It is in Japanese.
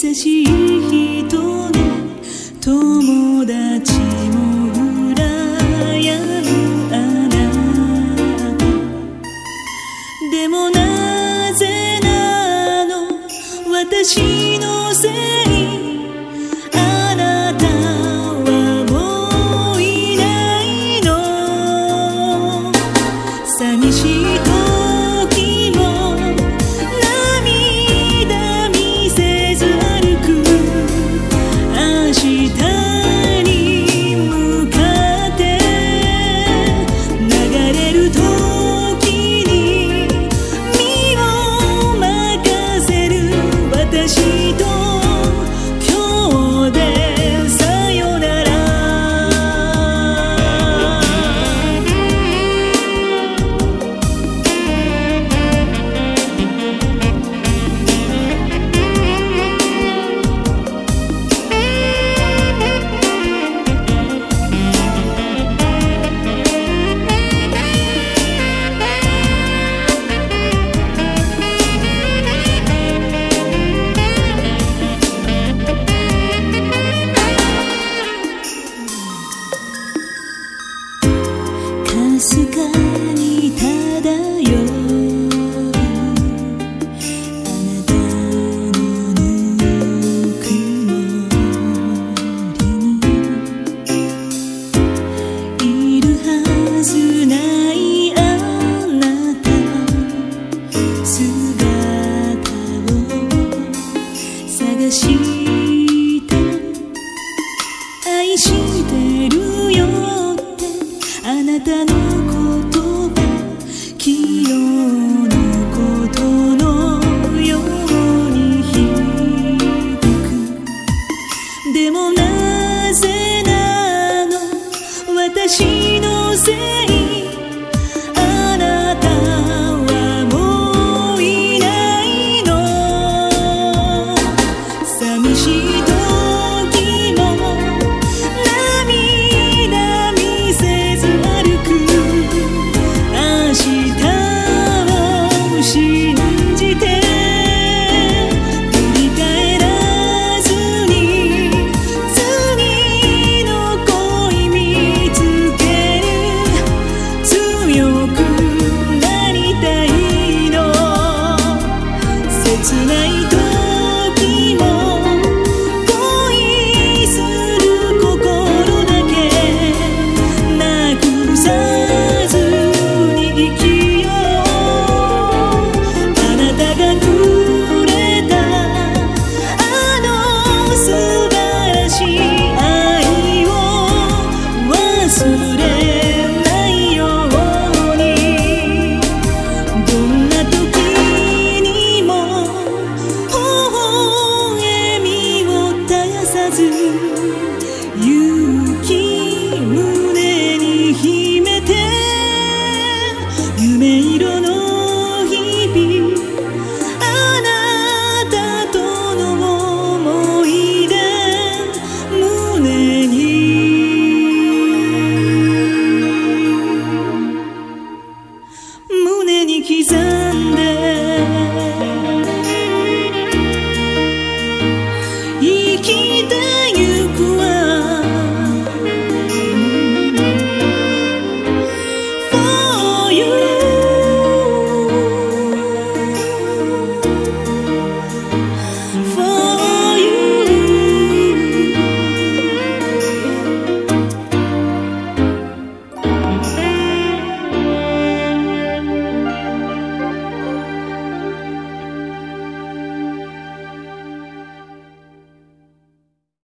優しい人ね友達も羨むあな。たでもなぜなの？私愛してるよってあなたの reason